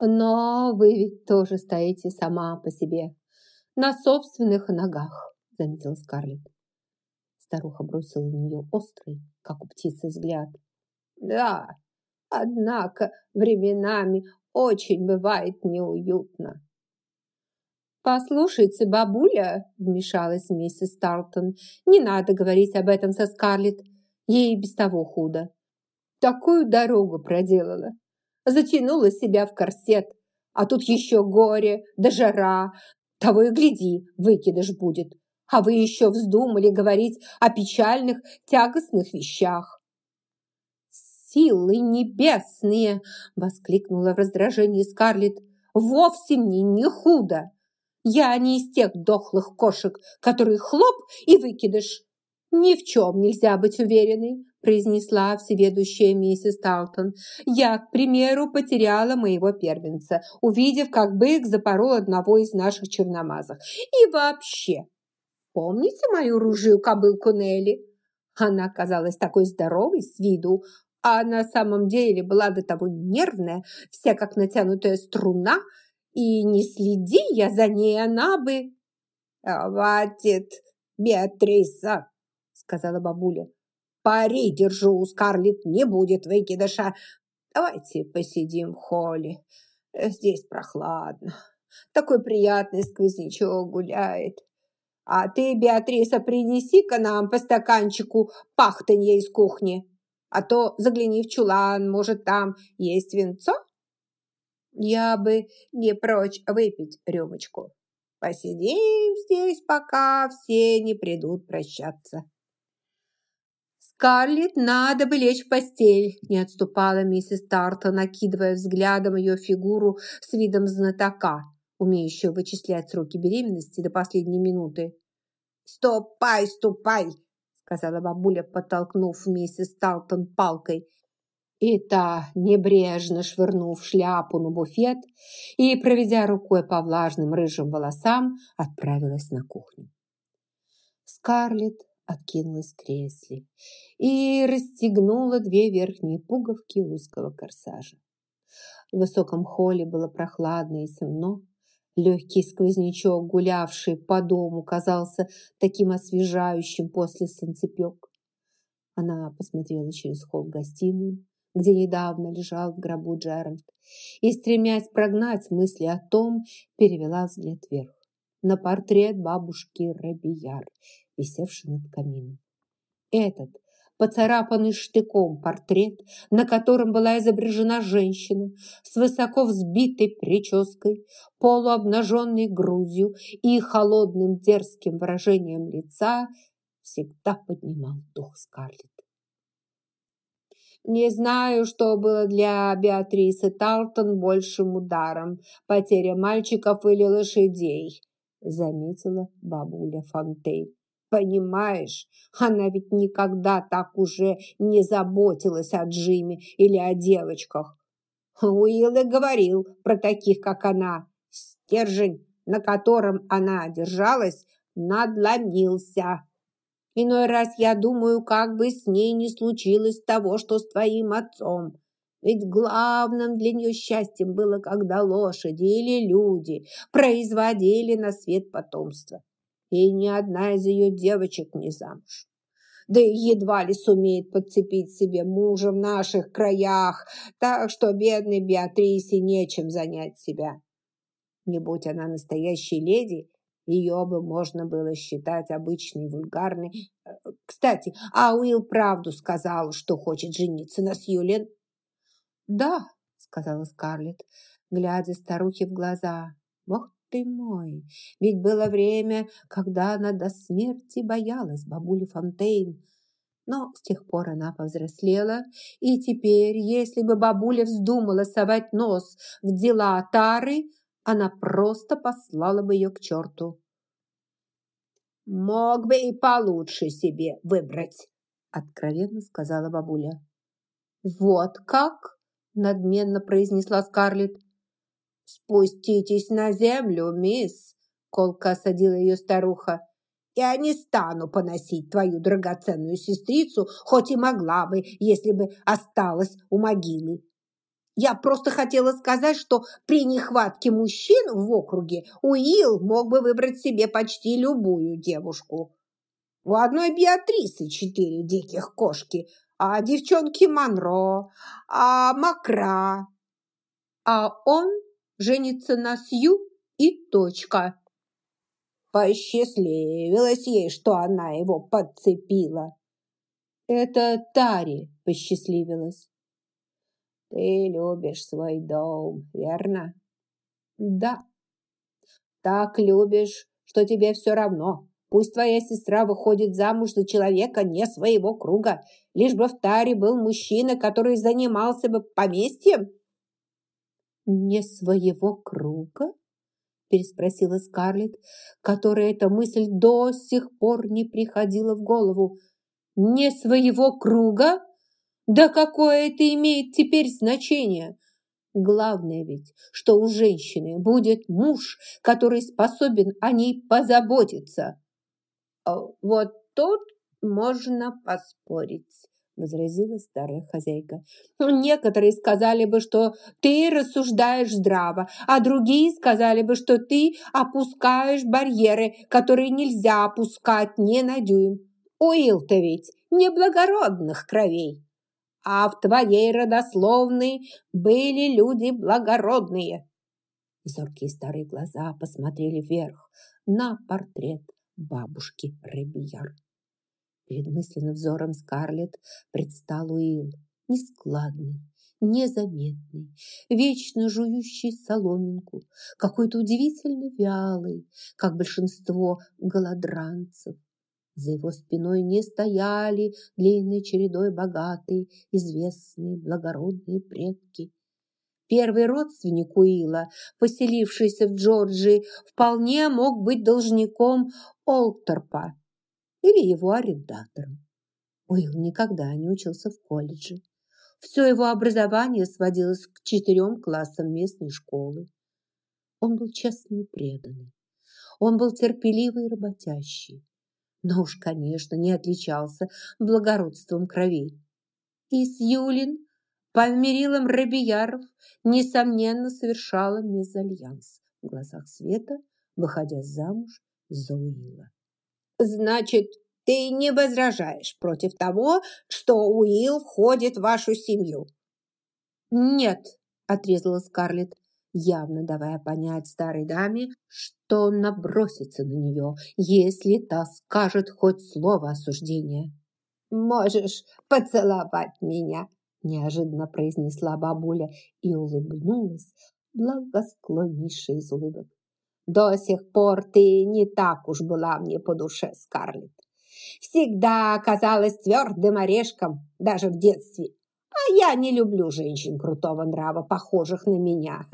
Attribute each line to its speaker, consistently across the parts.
Speaker 1: Но вы ведь тоже стоите сама по себе, на собственных ногах, заметила Скарлетт. Старуха бросила на нее острый, как у птицы, взгляд. Да, однако временами очень бывает неуютно. «Послушайте, бабуля», – вмешалась миссис Тартон, – «не надо говорить об этом со Скарлетт. Ей без того худо. Такую дорогу проделала затянула себя в корсет. А тут еще горе, да жара. Того и гляди, выкидыш будет. А вы еще вздумали говорить о печальных, тягостных вещах. «Силы небесные!» – воскликнула в раздражении Скарлетт. «Вовсе мне не худо! Я не из тех дохлых кошек, которые хлоп и выкидыш. Ни в чем нельзя быть уверенной произнесла всеведущая миссис Талтон. «Я, к примеру, потеряла моего первенца, увидев, как бык запорол одного из наших черномазых. И вообще, помните мою ружью кобылку Нелли? Она казалась такой здоровой с виду, а на самом деле была до того нервная, вся как натянутая струна, и не следи я за ней, она бы...» «Хватит, Беатриса!» — сказала бабуля. Пари держу, у Скарлетт не будет выкидыша. Давайте посидим в холле. Здесь прохладно. Такой приятный сквознячок гуляет. А ты, Беатриса, принеси-ка нам по стаканчику пахтанья из кухни. А то загляни в чулан, может, там есть венцо? Я бы не прочь выпить рюмочку. Посидим здесь, пока все не придут прощаться. «Скарлетт, надо бы лечь в постель!» не отступала миссис Тарта, накидывая взглядом ее фигуру с видом знатока, умеющего вычислять сроки беременности до последней минуты. «Ступай, ступай!» сказала бабуля, подтолкнув миссис Талтон палкой. И та, небрежно швырнув шляпу на буфет и, проведя рукой по влажным рыжим волосам, отправилась на кухню. Скарлетт откинулась в кресле и расстегнула две верхние пуговки узкого корсажа. В высоком холле было прохладно и темно. Легкий сквознячок, гулявший по дому, казался таким освежающим после солнцепек. Она посмотрела через холл в гостиную, где недавно лежал в гробу Джеральд, и, стремясь прогнать мысли о том, перевела взгляд вверх на портрет бабушки Рабияр, висевший над камином. Этот поцарапанный штыком портрет, на котором была изображена женщина с высоко взбитой прической, полуобнаженной грудью и холодным дерзким выражением лица, всегда поднимал дух Скарлетт. Не знаю, что было для Беатрисы Талтон большим ударом – потеря мальчиков или лошадей, заметила бабуля Фонтейн. Понимаешь, она ведь никогда так уже не заботилась о Джиме или о девочках. Уилл и говорил про таких, как она. Стержень, на котором она держалась, надломился. Иной раз я думаю, как бы с ней не случилось того, что с твоим отцом. Ведь главным для нее счастьем было, когда лошади или люди производили на свет потомство и ни одна из ее девочек не замуж. Да и едва ли сумеет подцепить себе мужа в наших краях, так что бедной Беатрисе нечем занять себя. Не будь она настоящей леди, ее бы можно было считать обычной вульгарной. Кстати, а Уилл правду сказал, что хочет жениться на Сьюлен? «Да», — сказала Скарлетт, глядя старухе в глаза. «Ох ты мой! Ведь было время, когда она до смерти боялась бабули Фонтейн. Но с тех пор она повзрослела, и теперь, если бы бабуля вздумала совать нос в дела Тары, она просто послала бы ее к черту. «Мог бы и получше себе выбрать», — откровенно сказала бабуля. «Вот как?» — надменно произнесла Скарлетт. «Спуститесь на землю, мисс!» – колко осадила ее старуха. «Я не стану поносить твою драгоценную сестрицу, хоть и могла бы, если бы осталась у могилы. Я просто хотела сказать, что при нехватке мужчин в округе Уилл мог бы выбрать себе почти любую девушку. У одной Беатрисы четыре диких кошки, а девчонки Монро, а Макра. А он женится на Сью и точка. Посчастливилось ей, что она его подцепила. Это Тари посчастливилась. Ты любишь свой дом, верно? Да. Так любишь, что тебе все равно. Пусть твоя сестра выходит замуж за человека не своего круга, лишь бы в таре был мужчина, который занимался бы поместьем. Не своего круга? переспросила Скарлетт, которой эта мысль до сих пор не приходила в голову. «Не своего круга? Да какое это имеет теперь значение? Главное ведь, что у женщины будет муж, который способен о ней позаботиться. А вот тут можно поспорить возразила старая хозяйка. Некоторые сказали бы, что ты рассуждаешь здраво, а другие сказали бы, что ты опускаешь барьеры, которые нельзя опускать ни на дюйм. Уилл-то ведь неблагородных кровей а в твоей родословной были люди благородные». Зоркие старые глаза посмотрели вверх на портрет бабушки Ребияр. Перед мысленным взором Скарлетт предстал Уилл, нескладный, незаметный, вечно жующий соломинку, какой-то удивительно вялый, как большинство голодранцев. За его спиной не стояли длинной чередой богатые, известные, благородные предки. Первый родственник Уилла, поселившийся в Джорджии, вполне мог быть должником Олтерпа или его арендатором. Уилл никогда не учился в колледже. Все его образование сводилось к четырем классам местной школы. Он был честный и преданный. Он был терпеливый и работящий но уж, конечно, не отличался благородством кровей. И Юлин по мерилам Рабияров, несомненно, совершала мезальянс в глазах Света, выходя замуж за Уилла. «Значит, ты не возражаешь против того, что Уилл входит в вашу семью?» «Нет», – отрезала Скарлетт явно давая понять старой даме, что он набросится на нее, если та скажет хоть слово осуждения. «Можешь поцеловать меня!» неожиданно произнесла бабуля и улыбнулась благосклоннейшей из улыбок. «До сих пор ты не так уж была мне по душе, Скарлетт. Всегда казалась твердым орешком, даже в детстве. А я не люблю женщин крутого нрава, похожих на меня.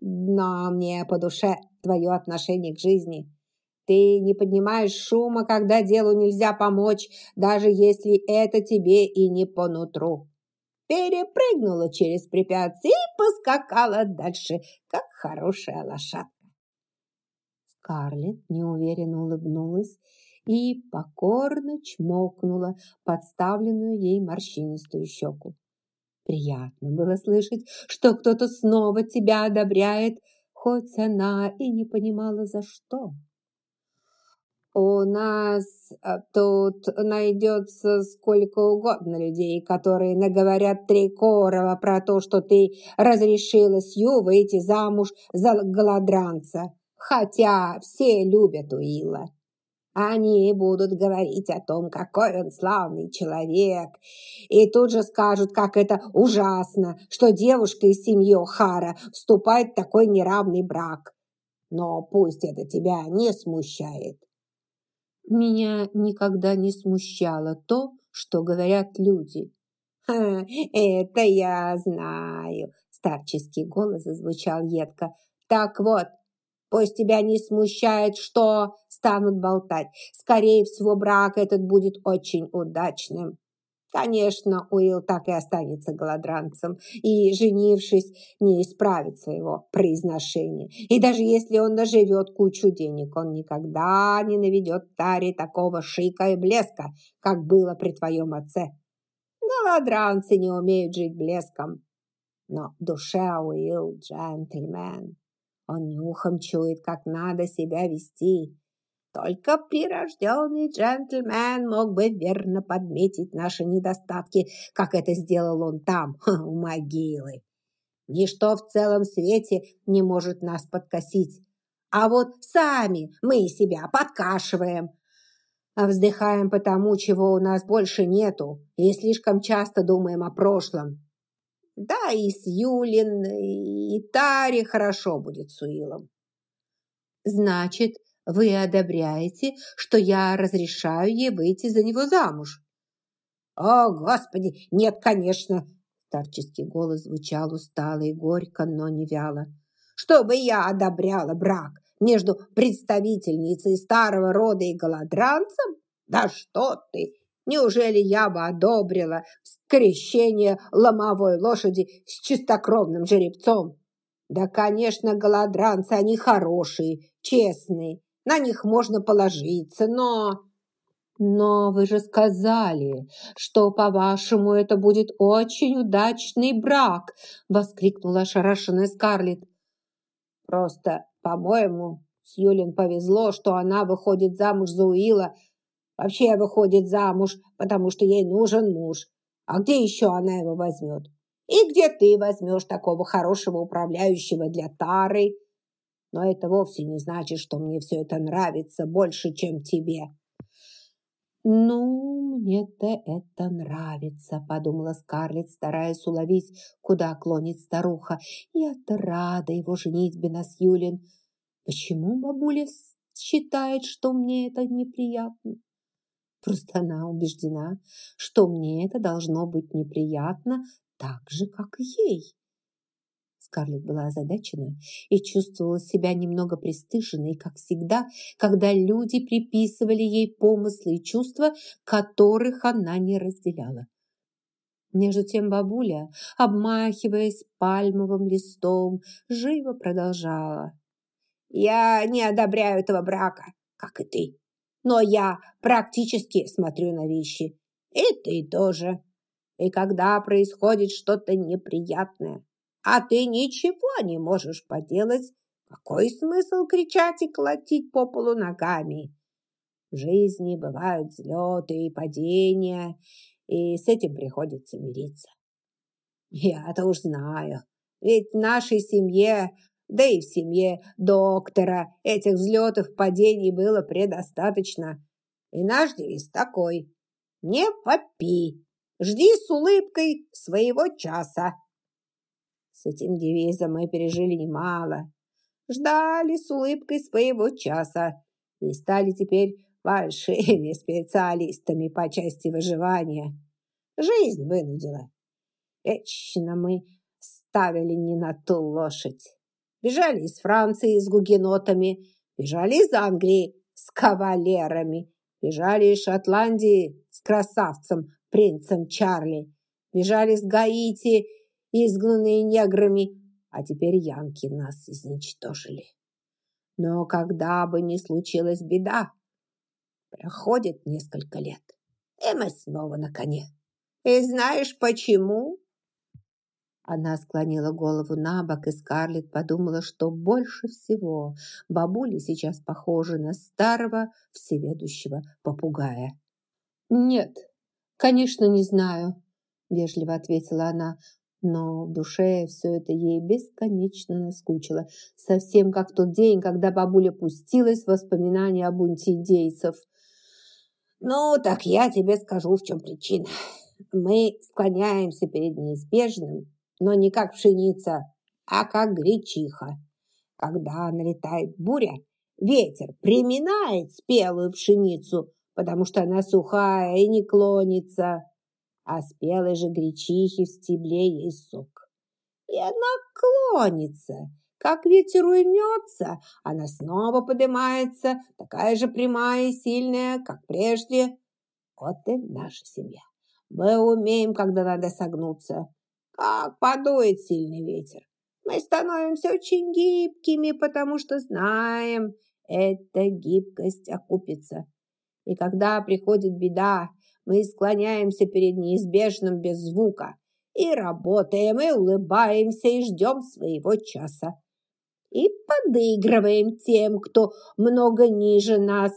Speaker 1: Но мне по душе твое отношение к жизни. Ты не поднимаешь шума, когда делу нельзя помочь, даже если это тебе и не по нутру. Перепрыгнула через препятствие и поскакала дальше, как хорошая лошадка. Скарлетт неуверенно улыбнулась и покорно чмокнула подставленную ей морщинистую щеку. Приятно было слышать, что кто-то снова тебя одобряет, хоть она и не понимала, за что. У нас а, тут найдется сколько угодно людей, которые наговорят три корова про то, что ты разрешила Сью выйти замуж за голодранца, хотя все любят Уилла. Они будут говорить о том, какой он славный человек, и тут же скажут, как это ужасно, что девушка из семьи О'Хара вступает в такой неравный брак. Но пусть это тебя не смущает. Меня никогда не смущало то, что говорят люди. «Это я знаю», – старческий голос зазвучал едко. «Так вот, Пусть тебя не смущает, что станут болтать. Скорее всего, брак этот будет очень удачным. Конечно, Уилл так и останется голодранцем и, женившись, не исправит своего произношения. И даже если он наживет кучу денег, он никогда не наведет Таре такого шика и блеска, как было при твоем отце. Голодранцы не умеют жить блеском. Но в душе Уилл джентльмен. Он нюхом чует, как надо себя вести. Только прирожденный джентльмен мог бы верно подметить наши недостатки, как это сделал он там, у могилы. Ничто в целом свете не может нас подкосить. А вот сами мы себя подкашиваем. Вздыхаем потому, чего у нас больше нету, и слишком часто думаем о прошлом. Да, и с Юлин, и Таре хорошо будет с Уиллом. Значит, вы одобряете, что я разрешаю ей выйти за него замуж? О, Господи, нет, конечно. Старческий голос звучал устало и горько, но не вяло. Чтобы я одобряла брак между представительницей старого рода и голодранцем? Да что ты! Неужели я бы одобрила скрещение ломовой лошади с чистокровным жеребцом? Да, конечно, голодранцы, они хорошие, честные, на них можно положиться, но... Но вы же сказали, что, по-вашему, это будет очень удачный брак, воскликнула ошарашенная Скарлетт. Просто, по-моему, с Юлин повезло, что она выходит замуж за Уилла Вообще выходит замуж, потому что ей нужен муж. А где еще она его возьмет? И где ты возьмешь такого хорошего управляющего для Тары? Но это вовсе не значит, что мне все это нравится больше, чем тебе. «Ну, мне-то это нравится», — подумала Скарлетт, стараясь уловить, куда клонит старуха. «Я-то рада его женитьбе на Сьюлин. Почему бабуля считает, что мне это неприятно?» Просто она убеждена, что мне это должно быть неприятно так же, как и ей. Скарлетт была озадачена и чувствовала себя немного пристыженной, как всегда, когда люди приписывали ей помыслы и чувства, которых она не разделяла. Между тем бабуля, обмахиваясь пальмовым листом, живо продолжала. «Я не одобряю этого брака, как и ты но я практически смотрю на вещи. И ты тоже. И когда происходит что-то неприятное, а ты ничего не можешь поделать, какой смысл кричать и колотить по полу ногами? В жизни бывают взлеты и падения, и с этим приходится мириться. Я-то уж знаю, ведь в нашей семье да и в семье доктора этих взлетов, падений было предостаточно. И наш девиз такой. Не попи. Жди с улыбкой своего часа. С этим девизом мы пережили немало. Ждали с улыбкой своего часа и стали теперь большими специалистами по части выживания. Жизнь вынудила. Вечно мы ставили не на ту лошадь. Бежали из Франции с гугенотами, бежали из Англии с кавалерами, бежали из Шотландии с красавцем, принцем Чарли, бежали с Гаити, изгнанные неграми, а теперь янки нас изничтожили. Но когда бы ни случилась беда, проходит несколько лет, и мы снова на коне. И знаешь почему? Она склонила голову на бок, и Скарлетт подумала, что больше всего бабуля сейчас похожа на старого всеведущего попугая. «Нет, конечно, не знаю», – вежливо ответила она, но в душе все это ей бесконечно наскучило, совсем как в тот день, когда бабуля пустилась в воспоминания о бунте индейцев. «Ну, так я тебе скажу, в чем причина. Мы склоняемся перед неизбежным, но не как пшеница, а как гречиха. Когда налетает буря, ветер приминает спелую пшеницу, потому что она сухая и не клонится, а спелой же гречихи в стебле есть сок. И она клонится, как ветер уймется, она снова поднимается, такая же прямая и сильная, как прежде. Вот и наша семья. Мы умеем, когда надо согнуться, как подует сильный ветер. Мы становимся очень гибкими, потому что знаем, эта гибкость окупится. И когда приходит беда, мы склоняемся перед неизбежным без звука И работаем, и улыбаемся, и ждем своего часа. И подыгрываем тем, кто много ниже нас,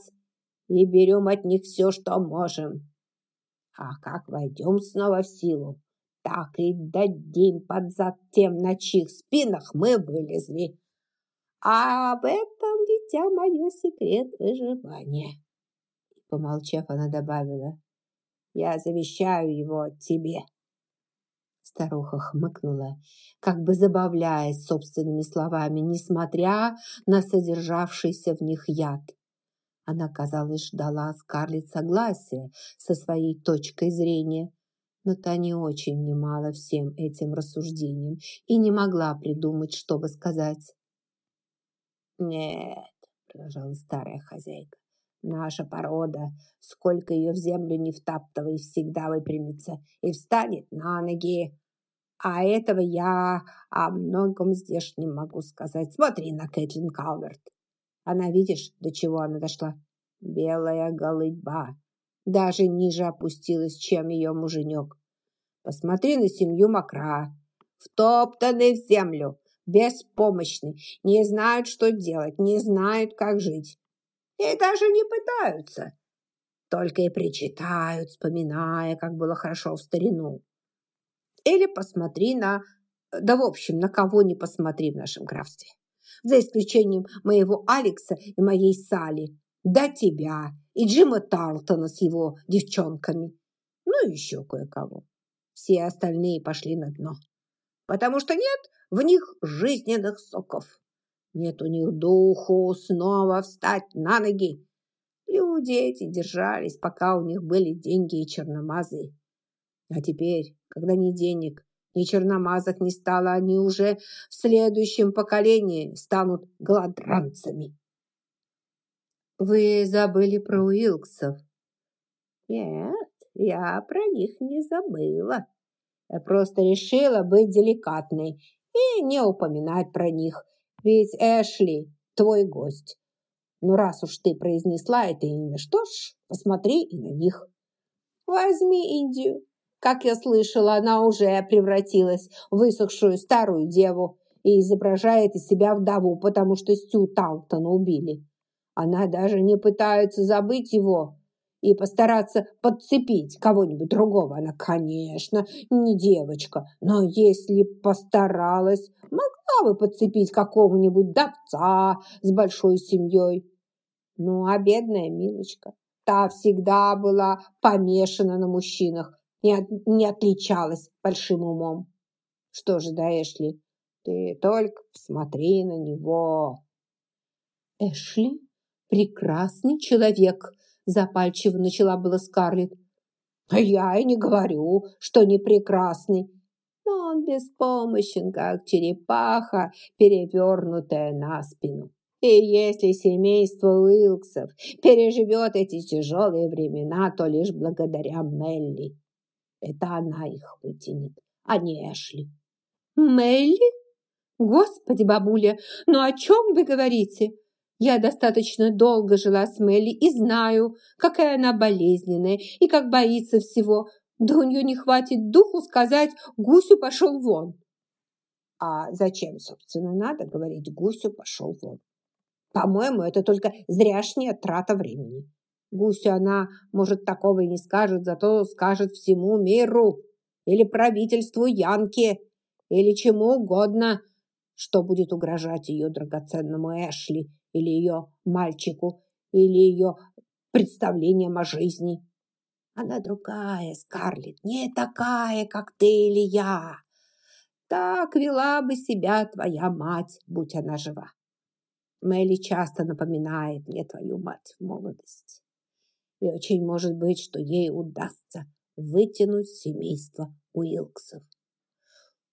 Speaker 1: и берем от них все, что можем. А как войдем снова в силу, так и дадим под зад тем, на чьих спинах мы вылезли. А об этом, дитя мое, секрет выживания. Помолчав, она добавила, я завещаю его тебе. Старуха хмыкнула, как бы забавляясь собственными словами, несмотря на содержавшийся в них яд. Она, казалось, ждала Скарлетт согласия со своей точкой зрения, но та не очень внимала всем этим рассуждениям и не могла придумать, что бы сказать. «Нет», — продолжала старая хозяйка, «наша порода, сколько ее в землю не втаптывай, всегда выпрямится и встанет на ноги. А этого я о многом здешнем могу сказать. Смотри на Кэтлин Калверт. Она, видишь, до чего она дошла? Белая голыба. Даже ниже опустилась, чем ее муженек. Посмотри на семью Макра. Втоптаны в землю, беспомощны, не знают, что делать, не знают, как жить. И даже не пытаются. Только и причитают, вспоминая, как было хорошо в старину. Или посмотри на... Да, в общем, на кого не посмотри в нашем графстве за исключением моего Алекса и моей Сали, да тебя и Джима Тарлтона с его девчонками, ну и еще кое-кого. Все остальные пошли на дно, потому что нет в них жизненных соков. Нет у них духу снова встать на ноги. Люди эти держались, пока у них были деньги и черномазы. А теперь, когда ни денег, ни черномазок не стало, они уже в следующем поколении станут голодранцами. Вы забыли про Уилксов? Нет, я про них не забыла. Я просто решила быть деликатной и не упоминать про них, ведь Эшли твой гость. Ну, раз уж ты произнесла это имя, что ж, посмотри и на них. Возьми Индию, как я слышала, она уже превратилась в высохшую старую деву и изображает из себя вдову, потому что Стю Таунтона убили. Она даже не пытается забыть его и постараться подцепить кого-нибудь другого. Она, конечно, не девочка, но если постаралась, могла бы подцепить какого-нибудь давца с большой семьей. Ну, а бедная Милочка, та всегда была помешана на мужчинах, не, от, не отличалась большим умом. Что же да, Эшли, ты только посмотри на него. Эшли – прекрасный человек, запальчиво начала была Скарлетт. А я и не говорю, что не прекрасный. Но он беспомощен, как черепаха, перевернутая на спину. И если семейство Уилксов переживет эти тяжелые времена, то лишь благодаря Мелли. Это она их вытянет, а не Эшли. Мелли? Господи, бабуля, ну о чем вы говорите? Я достаточно долго жила с Мелли и знаю, какая она болезненная и как боится всего. Да у нее не хватит духу сказать «гусю пошел вон». А зачем, собственно, надо говорить «гусю пошел вон»? По-моему, это только зряшняя трата времени. Гусю она, может, такого и не скажет, зато скажет всему миру или правительству Янки, или чему угодно, что будет угрожать ее драгоценному Эшли или ее мальчику, или ее представлением о жизни. Она другая, Скарлетт, не такая, как ты или я. Так вела бы себя твоя мать, будь она жива. Мелли часто напоминает мне твою мать в молодости и очень может быть, что ей удастся вытянуть семейство Уилксов.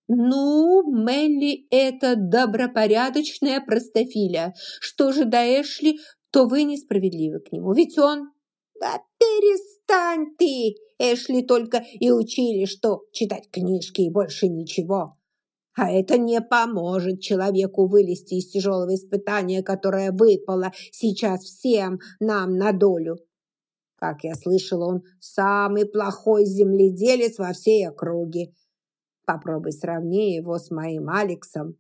Speaker 1: «Ну, Мелли – это добропорядочная простофиля. Что же до Эшли, то вы несправедливы к нему, ведь он...» «Да перестань ты! Эшли только и учили, что читать книжки и больше ничего. А это не поможет человеку вылезти из тяжелого испытания, которое выпало сейчас всем нам на долю. Как я слышал, он самый плохой земледелец во всей округе. Попробуй сравни его с моим Алексом.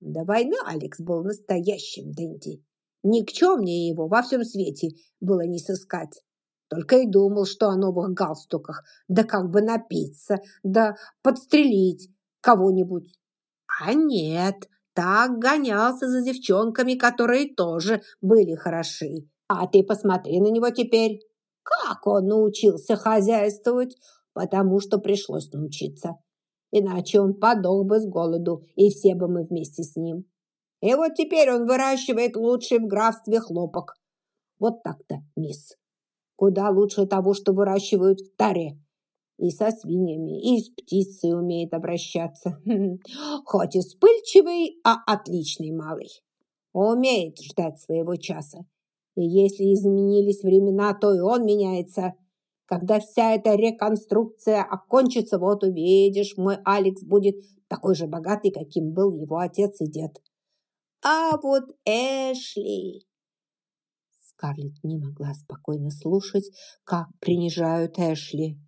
Speaker 1: До войны Алекс был настоящим Дэнди. Никчемнее его во всем свете было не сыскать. Только и думал, что о новых галстуках, да как бы напиться, да подстрелить кого-нибудь. А нет, так гонялся за девчонками, которые тоже были хороши. А ты посмотри на него теперь. Как он научился хозяйствовать? Потому что пришлось научиться. Иначе он подох бы с голоду, и все бы мы вместе с ним. И вот теперь он выращивает лучший в графстве хлопок. Вот так-то, мисс. Куда лучше того, что выращивают в таре. И со свиньями, и с птицей умеет обращаться. Хоть и вспыльчивый, а отличный малый. Умеет ждать своего часа. И если изменились времена, то и он меняется. Когда вся эта реконструкция окончится, вот увидишь, мой Алекс будет такой же богатый, каким был его отец и дед. А вот Эшли... Скарлетт не могла спокойно слушать, как принижают Эшли.